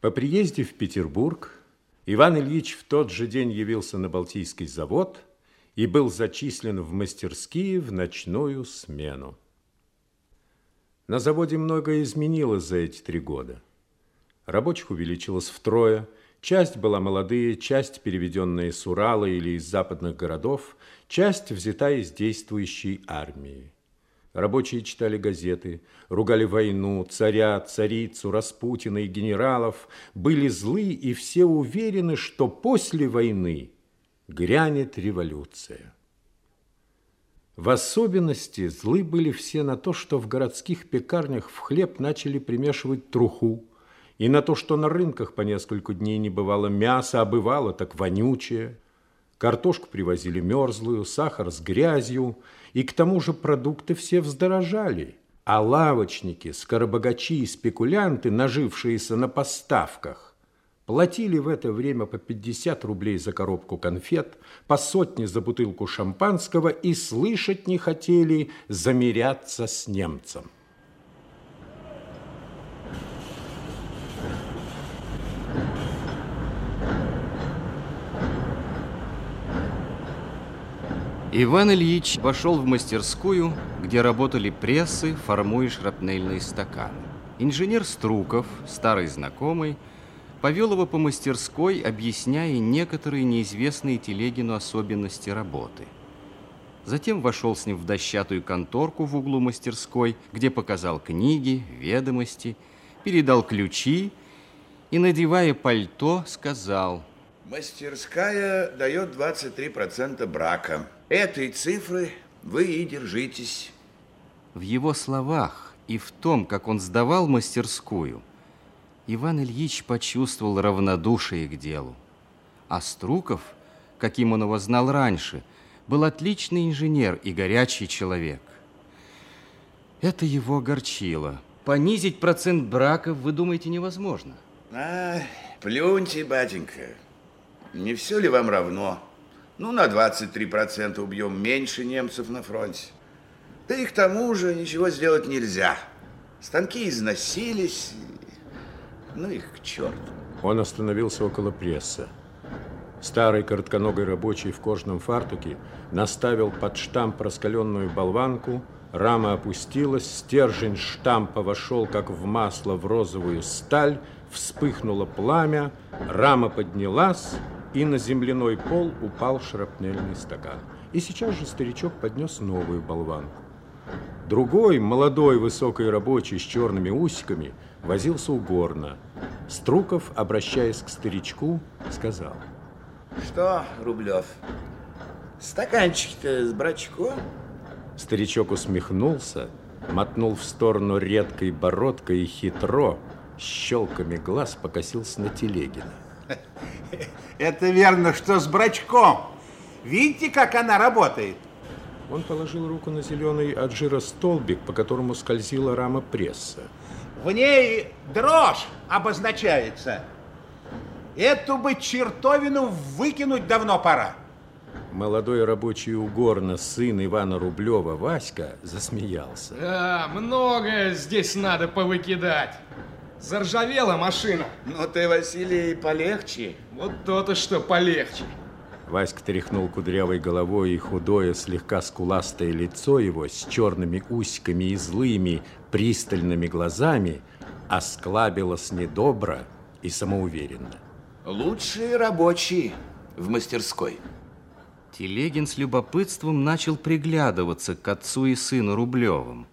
По приезде в Петербург Иван Ильич в тот же день явился на Балтийский завод и был зачислен в мастерские в ночную смену. На заводе многое изменилось за эти три года. Рабочих увеличилось втрое, часть была молодые, часть переведенные с Урала или из западных городов, часть взята из действующей армии. Рабочие читали газеты, ругали войну, царя, царицу, Распутина и генералов, были злы и все уверены, что после войны грянет революция. В особенности злы были все на то, что в городских пекарнях в хлеб начали примешивать труху, и на то, что на рынках по несколько дней не бывало мяса, а бывало так вонючее – Картошку привозили мерзлую, сахар с грязью, и к тому же продукты все вздорожали. А лавочники, скоробогачи и спекулянты, нажившиеся на поставках, платили в это время по 50 рублей за коробку конфет, по сотне за бутылку шампанского и слышать не хотели замеряться с немцем. Иван Ильич вошел в мастерскую, где работали прессы, формуя и шрапнельные стаканы. Инженер Струков, старый знакомый, повел его по мастерской, объясняя некоторые неизвестные Телегину особенности работы. Затем вошел с ним в дощатую конторку в углу мастерской, где показал книги, ведомости, передал ключи и, надевая пальто, сказал... Мастерская дает 23% брака. Этой цифры вы и держитесь. В его словах и в том, как он сдавал мастерскую, Иван Ильич почувствовал равнодушие к делу. А Струков, каким он его знал раньше, был отличный инженер и горячий человек. Это его огорчило. Понизить процент браков, вы думаете, невозможно? А, плюньте, батенька. Не все ли вам равно? Ну, на 23% убьем меньше немцев на фронте. Да и к тому же ничего сделать нельзя. Станки износились. Ну их к черту. Он остановился около пресса. Старый коротконогой рабочий в кожаном фартуке наставил под штамп раскаленную болванку, рама опустилась, стержень штампа вошел, как в масло, в розовую сталь, вспыхнуло пламя, рама поднялась, и на земляной пол упал шрапнельный стакан. И сейчас же старичок поднес новую болванку. Другой, молодой, высокий рабочий с черными усиками, возился у горна. Струков, обращаясь к старичку, сказал. Что, Рублев, стаканчики-то с брачком? Старичок усмехнулся, мотнул в сторону редкой бородкой и хитро, щелками глаз покосился на Телегина. Это верно, что с брачком. Видите, как она работает? Он положил руку на зеленый от жира столбик, по которому скользила рама пресса. В ней дрожь обозначается. Эту бы чертовину выкинуть давно пора. Молодой рабочий угорно, сын Ивана Рублева, Васька, засмеялся. Да, многое здесь надо повыкидать. Заржавела машина. Ну ты, Василий, полегче. Вот то-то, что полегче. Васька тряхнул кудрявой головой, и худое, слегка скуластое лицо его с черными усиками и злыми, пристальными глазами осклабилось недобро и самоуверенно. Лучшие рабочие в мастерской. Телегин с любопытством начал приглядываться к отцу и сыну Рублевым.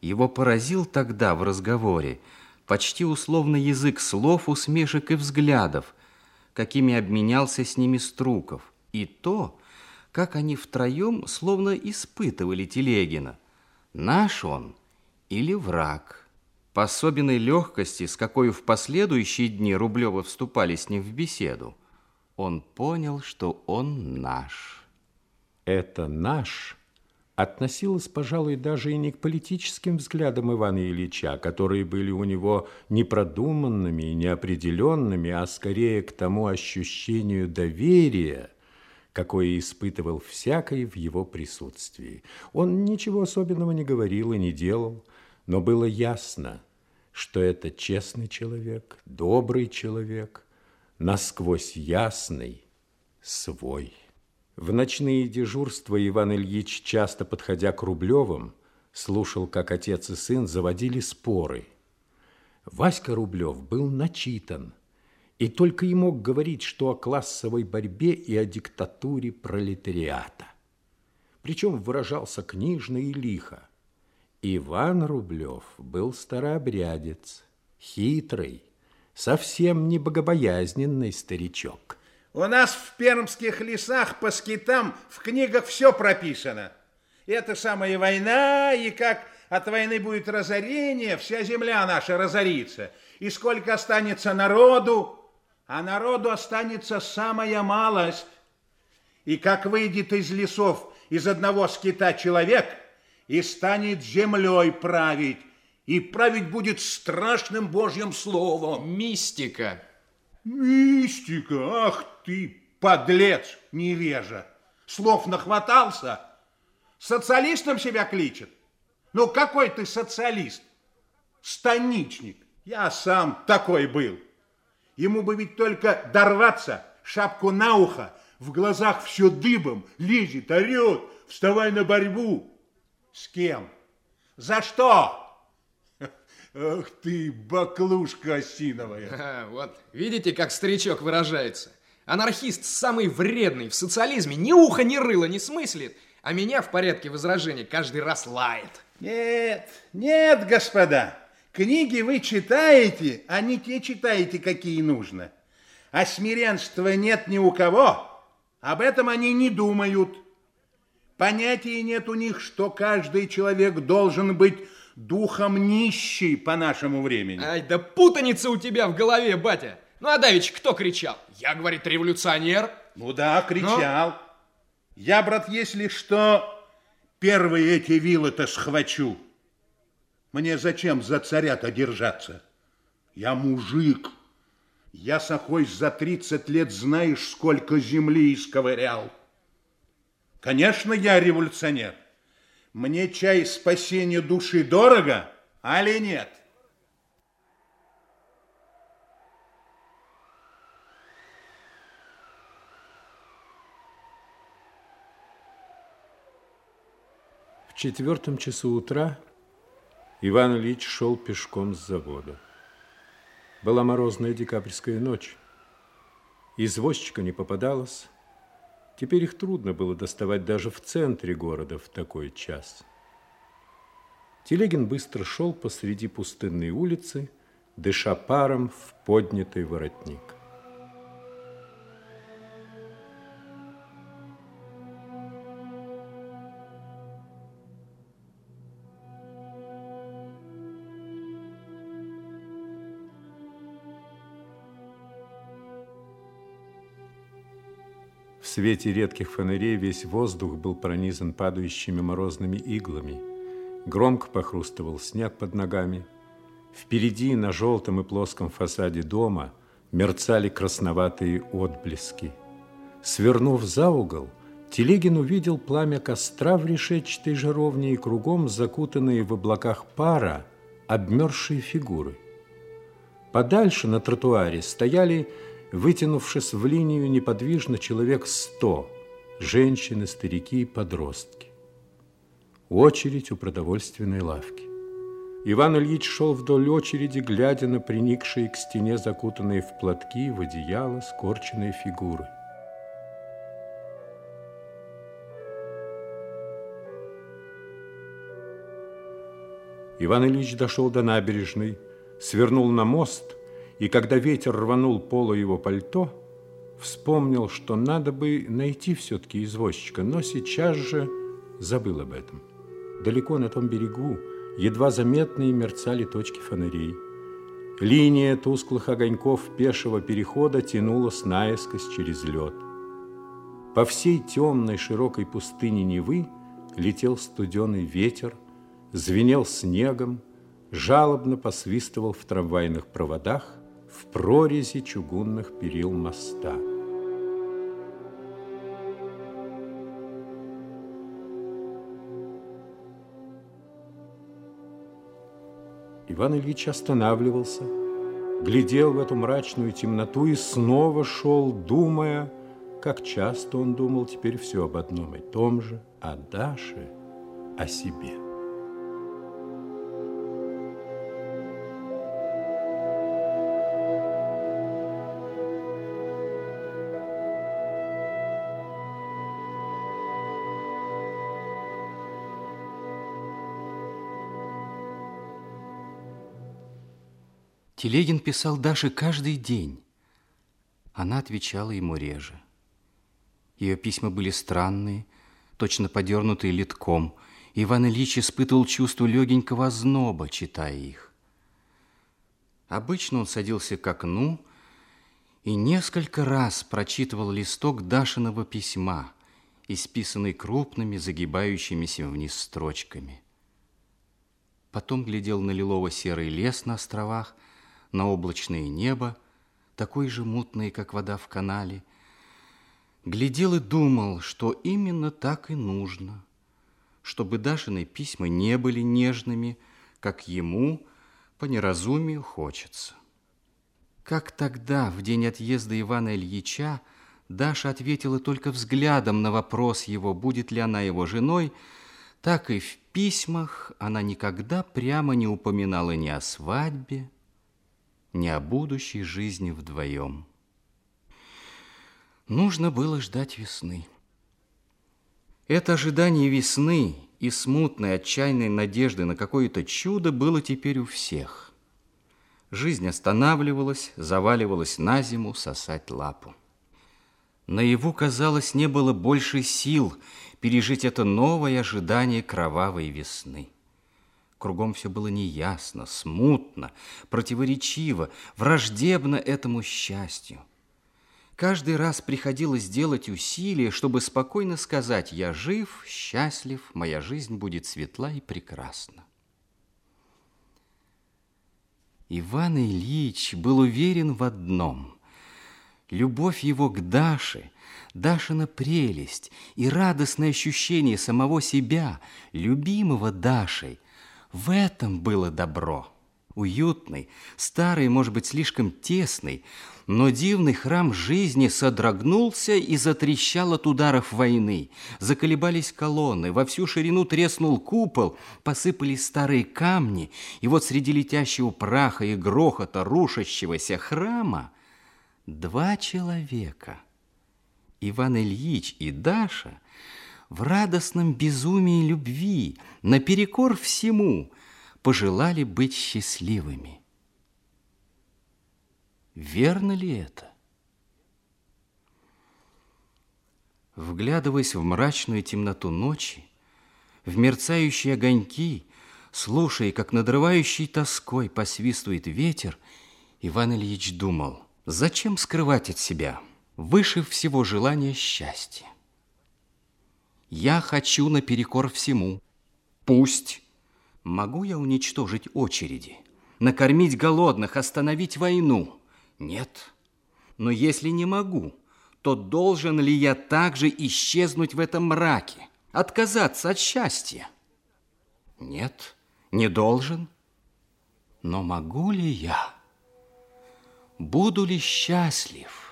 Его поразил тогда в разговоре почти условный язык слов, усмешек и взглядов, какими обменялся с ними Струков, и то, как они втроем словно испытывали Телегина, наш он или враг. По особенной легкости, с какой в последующие дни Рублева вступали с ним в беседу, он понял, что он наш. Это наш относилась, пожалуй, даже и не к политическим взглядам Ивана Ильича, которые были у него непродуманными и неопределенными, а скорее к тому ощущению доверия, какое испытывал всякий в его присутствии. Он ничего особенного не говорил и не делал, но было ясно, что это честный человек, добрый человек, насквозь ясный, свой. В ночные дежурства Иван Ильич, часто подходя к Рублевым, слушал, как отец и сын заводили споры. Васька Рублев был начитан и только и мог говорить, что о классовой борьбе и о диктатуре пролетариата. Причем выражался книжно и лихо. Иван Рублев был старообрядец, хитрый, совсем не богобоязненный старичок. У нас в пермских лесах по скитам в книгах все прописано. Это самая война, и как от войны будет разорение, вся земля наша разорится. И сколько останется народу, а народу останется самая малость. И как выйдет из лесов из одного скита человек и станет землей править, и править будет страшным Божьим словом. Мистика. Мистика, ах ты, подлец, невежа. Слов нахватался, социалистом себя кличет. Ну, какой ты социалист? Станичник. Я сам такой был. Ему бы ведь только дорваться, шапку на ухо, в глазах все дыбом, лезет, орет, вставай на борьбу. С кем? За что? Ах ты, баклушка осиновая. Вот, видите, как старичок выражается? Анархист самый вредный в социализме ни уха, ни рыла не смыслит, а меня в порядке возражений каждый раз лает. Нет, нет, господа, книги вы читаете, а не те читаете, какие нужно. А смиренства нет ни у кого, об этом они не думают. Понятия нет у них, что каждый человек должен быть духом нищий по нашему времени. Ай, да путаница у тебя в голове, батя. Ну, а давич кто кричал? Я, говорит, революционер. Ну да, кричал. Но... Я, брат, если что, первые эти вилы-то схвачу. Мне зачем за царя-то держаться? Я мужик. Я, сахой, за 30 лет знаешь, сколько земли исковырял. Конечно, я революционер. Мне чай спасения души дорого, али нет? Четвертом часу утра Иван Ильич шел пешком с завода. Была морозная декабрьская ночь. Извозчика не попадалось, Теперь их трудно было доставать даже в центре города в такой час. Телегин быстро шел посреди пустынной улицы, дыша паром в поднятый воротник. В свете редких фонарей весь воздух был пронизан падающими морозными иглами. Громко похрустывал снег под ногами. Впереди на желтом и плоском фасаде дома мерцали красноватые отблески. Свернув за угол, Телегин увидел пламя костра в решетчатой жаровне и кругом закутанные в облаках пара обмерзшие фигуры. Подальше на тротуаре стояли вытянувшись в линию неподвижно человек сто, женщины, старики и подростки. Очередь у продовольственной лавки. Иван Ильич шел вдоль очереди, глядя на приникшие к стене закутанные в платки, в одеяло, скорченные фигуры. Иван Ильич дошел до набережной, свернул на мост и когда ветер рванул поло его пальто, вспомнил, что надо бы найти все-таки извозчика, но сейчас же забыл об этом. Далеко на том берегу едва заметные мерцали точки фонарей. Линия тусклых огоньков пешего перехода тянулась наискось через лед. По всей темной широкой пустыне Невы летел студеный ветер, звенел снегом, жалобно посвистывал в трамвайных проводах, в прорези чугунных перил моста. Иван Ильич останавливался, глядел в эту мрачную темноту и снова шел, думая, как часто он думал теперь все об одном и том же, о Даше, о себе. Телегин писал Даше каждый день. Она отвечала ему реже. Ее письма были странные, точно подернутые литком. Иван Ильич испытывал чувство легенького озноба, читая их. Обычно он садился к окну и несколько раз прочитывал листок Дашиного письма, исписанный крупными, загибающимися вниз строчками. Потом глядел на лилово-серый лес на островах, на облачное небо, такое же мутное, как вода в канале, глядел и думал, что именно так и нужно, чтобы Дашины письма не были нежными, как ему по неразумию хочется. Как тогда, в день отъезда Ивана Ильича, Даша ответила только взглядом на вопрос его, будет ли она его женой, так и в письмах она никогда прямо не упоминала ни о свадьбе, ни о будущей жизни вдвоем. Нужно было ждать весны. Это ожидание весны и смутной, отчаянной надежды на какое-то чудо было теперь у всех. Жизнь останавливалась, заваливалась на зиму сосать лапу. Наяву, казалось, не было больше сил пережить это новое ожидание кровавой весны. Кругом все было неясно, смутно, противоречиво, враждебно этому счастью. Каждый раз приходилось делать усилия, чтобы спокойно сказать «Я жив, счастлив, моя жизнь будет светла и прекрасна». Иван Ильич был уверен в одном. Любовь его к Даше, Дашина прелесть и радостное ощущение самого себя, любимого Дашей – в этом было добро. Уютный, старый, может быть, слишком тесный, но дивный храм жизни содрогнулся и затрещал от ударов войны. Заколебались колонны, во всю ширину треснул купол, посыпались старые камни, и вот среди летящего праха и грохота рушащегося храма два человека, Иван Ильич и Даша, в радостном безумии любви, наперекор всему, пожелали быть счастливыми. Верно ли это? Вглядываясь в мрачную темноту ночи, в мерцающие огоньки, слушая, как надрывающий тоской посвистывает ветер, Иван Ильич думал, зачем скрывать от себя выше всего желания счастья? Я хочу наперекор всему. Пусть. Могу я уничтожить очереди, накормить голодных, остановить войну? Нет. Но если не могу, то должен ли я также исчезнуть в этом мраке, отказаться от счастья? Нет, не должен. Но могу ли я? Буду ли счастлив?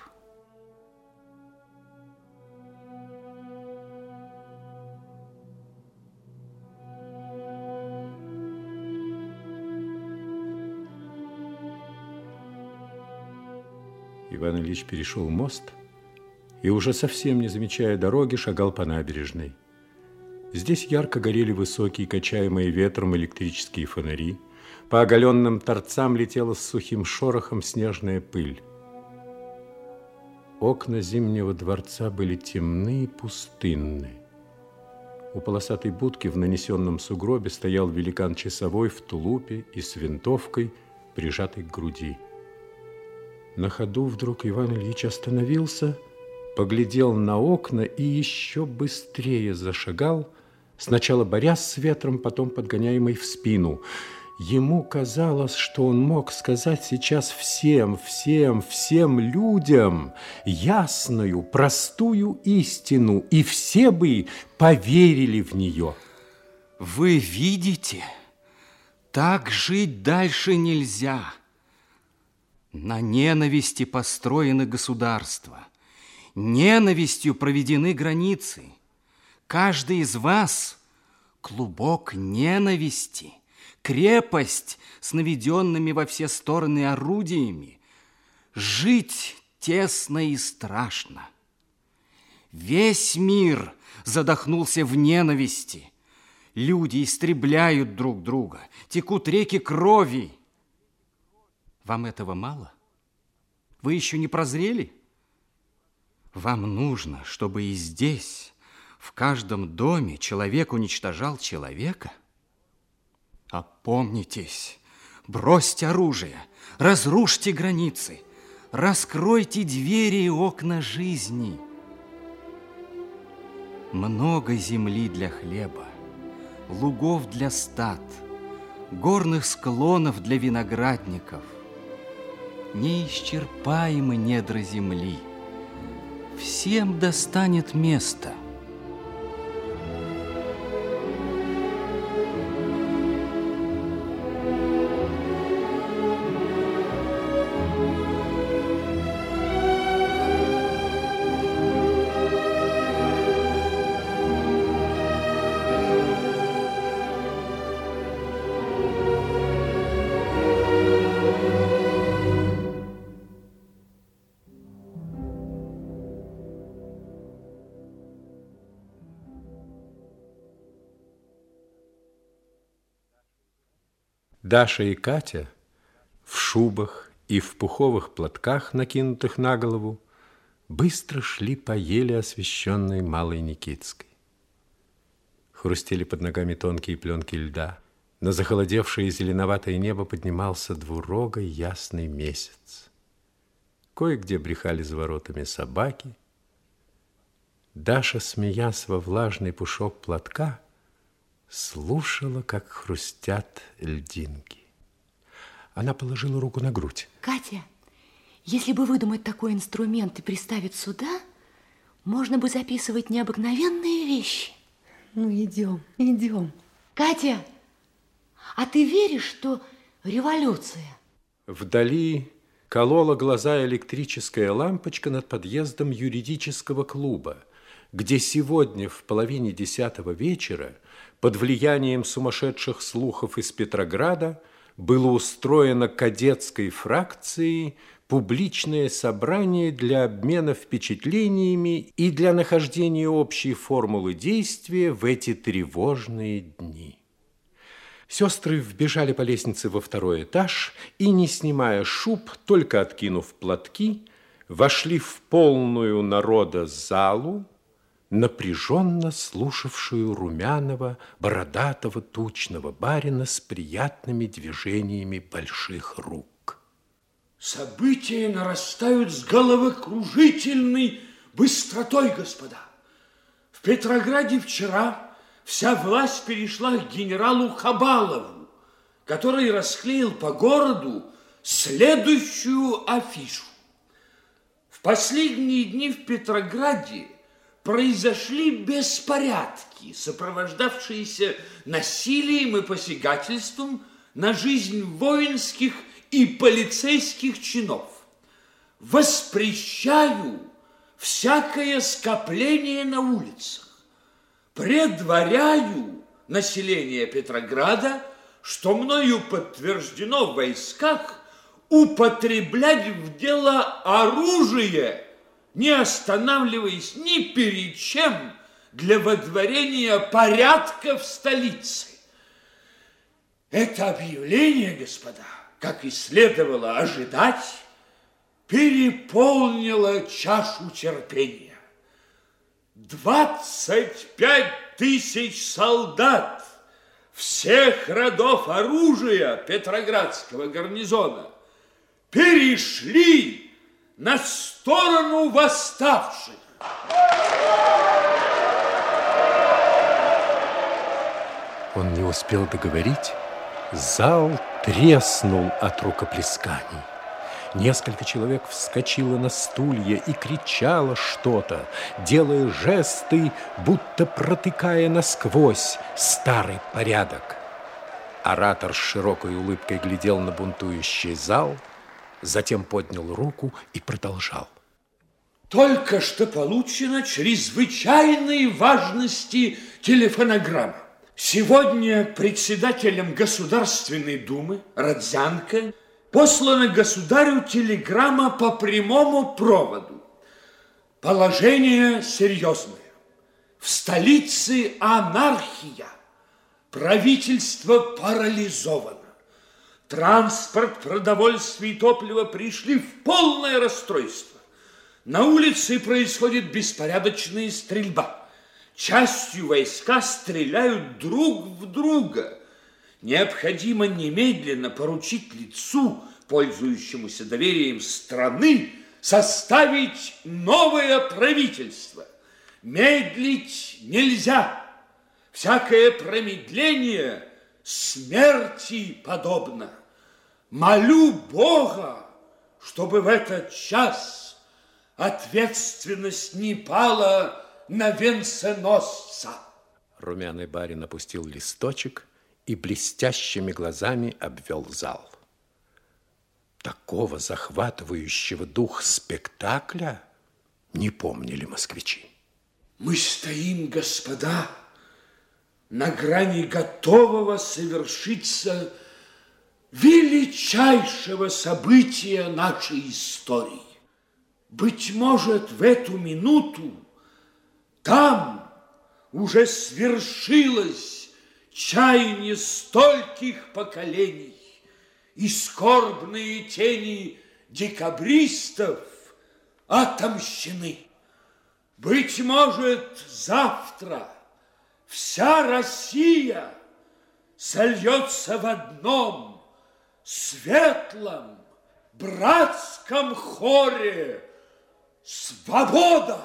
Иван Ильич перешел мост и, уже совсем не замечая дороги, шагал по набережной. Здесь ярко горели высокие, качаемые ветром электрические фонари. По оголенным торцам летела с сухим шорохом снежная пыль. Окна Зимнего дворца были темны и пустынны. У полосатой будки в нанесенном сугробе стоял великан часовой в тулупе и с винтовкой, прижатой к груди. На ходу вдруг Иван Ильич остановился, поглядел на окна и еще быстрее зашагал, сначала борясь с ветром, потом подгоняемый в спину. Ему казалось, что он мог сказать сейчас всем, всем, всем людям ясную, простую истину, и все бы поверили в нее. Вы видите, Так жить дальше нельзя. На ненависти построены государства. Ненавистью проведены границы. Каждый из вас – клубок ненависти, крепость с наведенными во все стороны орудиями. Жить тесно и страшно. Весь мир задохнулся в ненависти. Люди истребляют друг друга, текут реки крови. Вам этого мало? Вы еще не прозрели? Вам нужно, чтобы и здесь, в каждом доме, человек уничтожал человека? Опомнитесь, бросьте оружие, разрушьте границы, раскройте двери и окна жизни. Много земли для хлеба, лугов для стад, горных склонов для виноградников. Неисчерпаемы недра земли. Всем достанет место – Даша и Катя в шубах и в пуховых платках, накинутых на голову, быстро шли по еле освещенной Малой Никитской. Хрустели под ногами тонкие пленки льда. На захолодевшее зеленоватое небо поднимался двурогой ясный месяц. Кое-где брехали за воротами собаки. Даша, смеясь во влажный пушок платка, слушала, как хрустят льдинки. Она положила руку на грудь. Катя, если бы выдумать такой инструмент и приставить сюда, можно бы записывать необыкновенные вещи. Ну, идем, идем. Катя, а ты веришь, что революция? Вдали колола глаза электрическая лампочка над подъездом юридического клуба, где сегодня в половине десятого вечера под влиянием сумасшедших слухов из Петрограда было устроено кадетской фракцией публичное собрание для обмена впечатлениями и для нахождения общей формулы действия в эти тревожные дни. Сестры вбежали по лестнице во второй этаж и, не снимая шуб, только откинув платки, вошли в полную народа залу, напряженно слушавшую румяного, бородатого, тучного барина с приятными движениями больших рук. События нарастают с головокружительной быстротой, господа. В Петрограде вчера вся власть перешла к генералу Хабалову, который расклеил по городу следующую афишу. В последние дни в Петрограде произошли беспорядки, сопровождавшиеся насилием и посягательством на жизнь воинских и полицейских чинов. Воспрещаю всякое скопление на улицах. Предваряю население Петрограда, что мною подтверждено в войсках употреблять в дело оружие – не останавливаясь ни перед чем для водворения порядка в столице. Это объявление, господа, как и следовало ожидать, переполнило чашу терпения. Двадцать пять тысяч солдат всех родов оружия Петроградского гарнизона перешли на сторону восставших. Он не успел договорить. Зал треснул от рукоплесканий. Несколько человек вскочило на стулья и кричало что-то, делая жесты, будто протыкая насквозь старый порядок. Оратор с широкой улыбкой глядел на бунтующий зал, затем поднял руку и продолжал. Только что получена чрезвычайной важности телефонограмма. Сегодня председателем Государственной Думы Родзянко послана государю телеграмма по прямому проводу. Положение серьезное. В столице анархия. Правительство парализовано. Транспорт, продовольствие и топливо пришли в полное расстройство. На улице происходит беспорядочная стрельба. Частью войска стреляют друг в друга. Необходимо немедленно поручить лицу, пользующемуся доверием страны, составить новое правительство. Медлить нельзя. Всякое промедление смерти подобно. Молю Бога, чтобы в этот час ответственность не пала на венценосца. Румяный барин опустил листочек и блестящими глазами обвел зал. Такого захватывающего дух спектакля не помнили москвичи. Мы стоим, господа, на грани готового совершиться величайшего события нашей истории. Быть может, в эту минуту там уже свершилось чаяние стольких поколений, и скорбные тени декабристов отомщены. Быть может, завтра – вся Россия сольется в одном светлом братском хоре «Свобода!»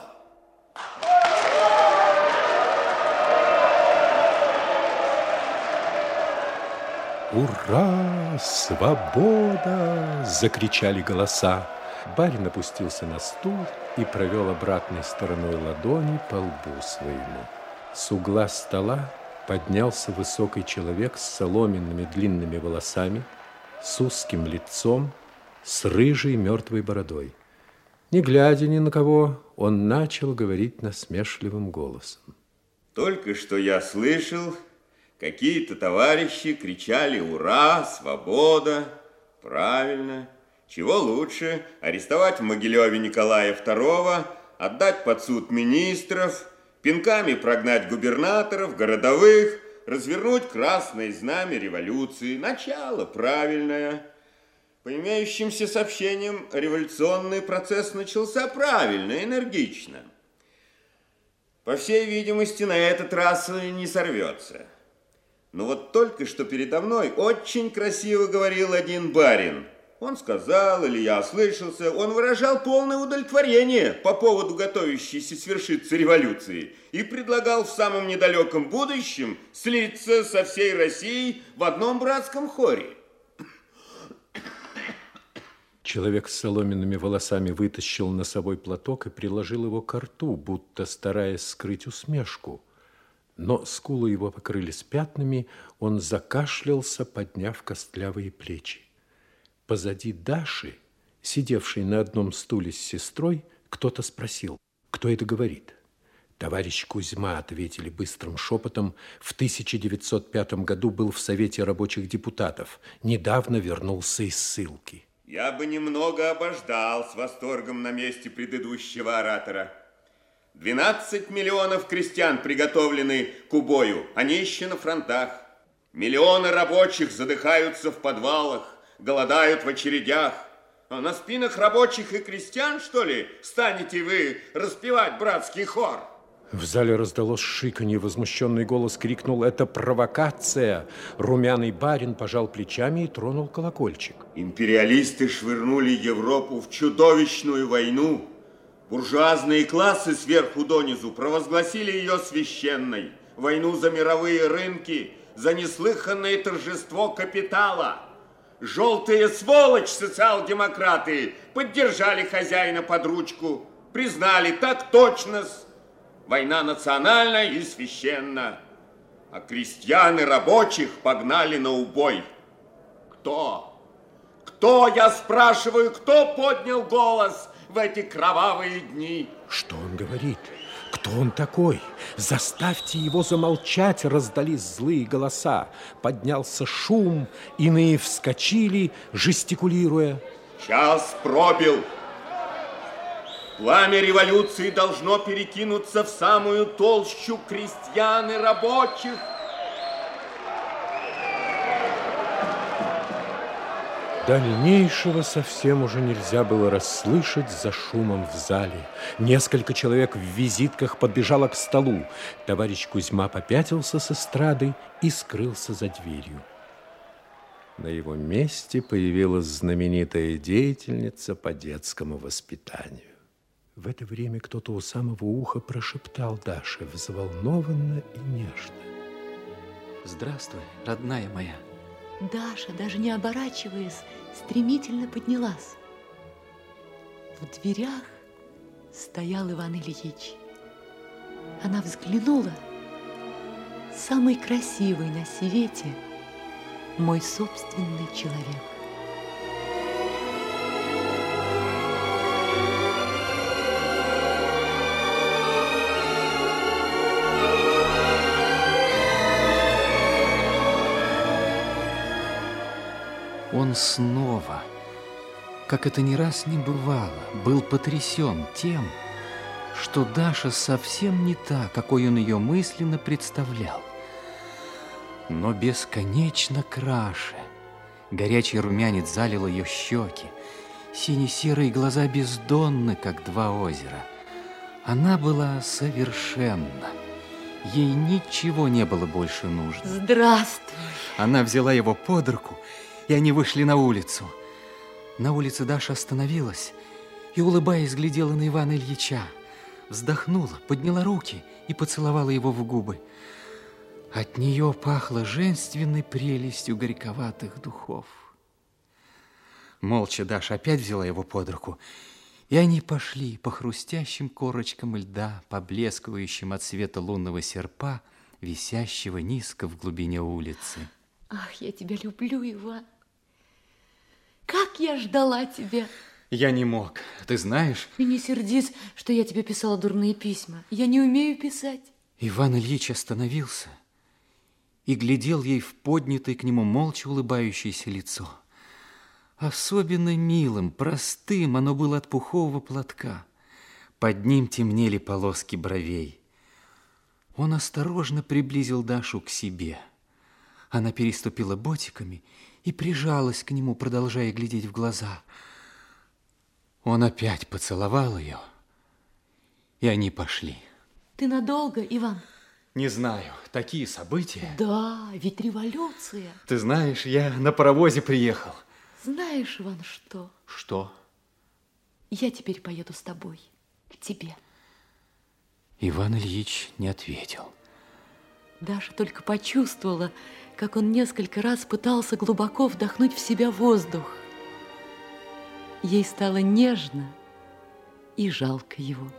«Ура! Свобода!» – закричали голоса. Барин опустился на стул и провел обратной стороной ладони по лбу своему. С угла стола поднялся высокий человек с соломенными длинными волосами, с узким лицом, с рыжей мертвой бородой. Не глядя ни на кого, он начал говорить насмешливым голосом. Только что я слышал, какие-то товарищи кричали «Ура! Свобода!» Правильно. Чего лучше? Арестовать в Могилеве Николая II, отдать под суд министров – пинками прогнать губернаторов, городовых, развернуть красное знамя революции. Начало правильное. По имеющимся сообщениям, революционный процесс начался правильно, энергично. По всей видимости, на этот раз не сорвется. Но вот только что передо мной очень красиво говорил один барин – он сказал, или я ослышался, он выражал полное удовлетворение по поводу готовящейся свершиться революции и предлагал в самом недалеком будущем слиться со всей Россией в одном братском хоре. Человек с соломенными волосами вытащил носовой платок и приложил его к рту, будто стараясь скрыть усмешку. Но скулы его покрылись пятнами, он закашлялся, подняв костлявые плечи. Позади Даши, сидевшей на одном стуле с сестрой, кто-то спросил, кто это говорит. Товарищ Кузьма, ответили быстрым шепотом, в 1905 году был в Совете рабочих депутатов. Недавно вернулся из ссылки. Я бы немного обождал с восторгом на месте предыдущего оратора. 12 миллионов крестьян приготовлены к убою, они еще на фронтах. Миллионы рабочих задыхаются в подвалах голодают в очередях. А на спинах рабочих и крестьян, что ли, станете вы распевать братский хор? В зале раздалось шиканье, возмущенный голос крикнул «Это провокация!» Румяный барин пожал плечами и тронул колокольчик. Империалисты швырнули Европу в чудовищную войну. Буржуазные классы сверху донизу провозгласили ее священной. Войну за мировые рынки, за неслыханное торжество капитала – Желтые сволочь социал-демократы поддержали хозяина под ручку, признали так точно. Война национальна и священна. а крестьян и рабочих погнали на убой. Кто? Кто, я спрашиваю, кто поднял голос в эти кровавые дни? Что он говорит? Кто он такой? Заставьте его замолчать, раздались злые голоса. Поднялся шум, иные вскочили, жестикулируя. Час пробил. Пламя революции должно перекинуться в самую толщу крестьян и рабочих. Дальнейшего совсем уже нельзя было расслышать за шумом в зале. Несколько человек в визитках подбежало к столу. Товарищ Кузьма попятился с эстрады и скрылся за дверью. На его месте появилась знаменитая деятельница по детскому воспитанию. В это время кто-то у самого уха прошептал Даше взволнованно и нежно. Здравствуй, родная моя. Даша, даже не оборачиваясь, стремительно поднялась. В дверях стоял Иван Ильич. Она взглянула. Самый красивый на свете мой собственный человек. Он снова, как это ни раз не бывало, был потрясен тем, что Даша совсем не та, какой он ее мысленно представлял, но бесконечно краше. Горячий румянец залил ее щеки, сине-серые глаза бездонны, как два озера. Она была совершенна. Ей ничего не было больше нужно. Здравствуй. Она взяла его под руку и они вышли на улицу. На улице Даша остановилась и, улыбаясь, глядела на Ивана Ильича. Вздохнула, подняла руки и поцеловала его в губы. От нее пахло женственной прелестью горьковатых духов. Молча Даша опять взяла его под руку, и они пошли по хрустящим корочкам льда, поблескивающим от света лунного серпа, висящего низко в глубине улицы. Ах, я тебя люблю, Иван. Как я ждала тебя. Я не мог, ты знаешь. И не сердись, что я тебе писала дурные письма. Я не умею писать. Иван Ильич остановился и глядел ей в поднятое к нему молча улыбающееся лицо. Особенно милым, простым оно было от пухового платка. Под ним темнели полоски бровей. Он осторожно приблизил Дашу к себе. Она переступила ботиками и прижалась к нему, продолжая глядеть в глаза. Он опять поцеловал ее, и они пошли. Ты надолго, Иван? Не знаю, такие события. Да, ведь революция. Ты знаешь, я на паровозе приехал. Знаешь, Иван, что? Что? Я теперь поеду с тобой, к тебе. Иван Ильич не ответил. Даша только почувствовала, как он несколько раз пытался глубоко вдохнуть в себя воздух. Ей стало нежно и жалко его.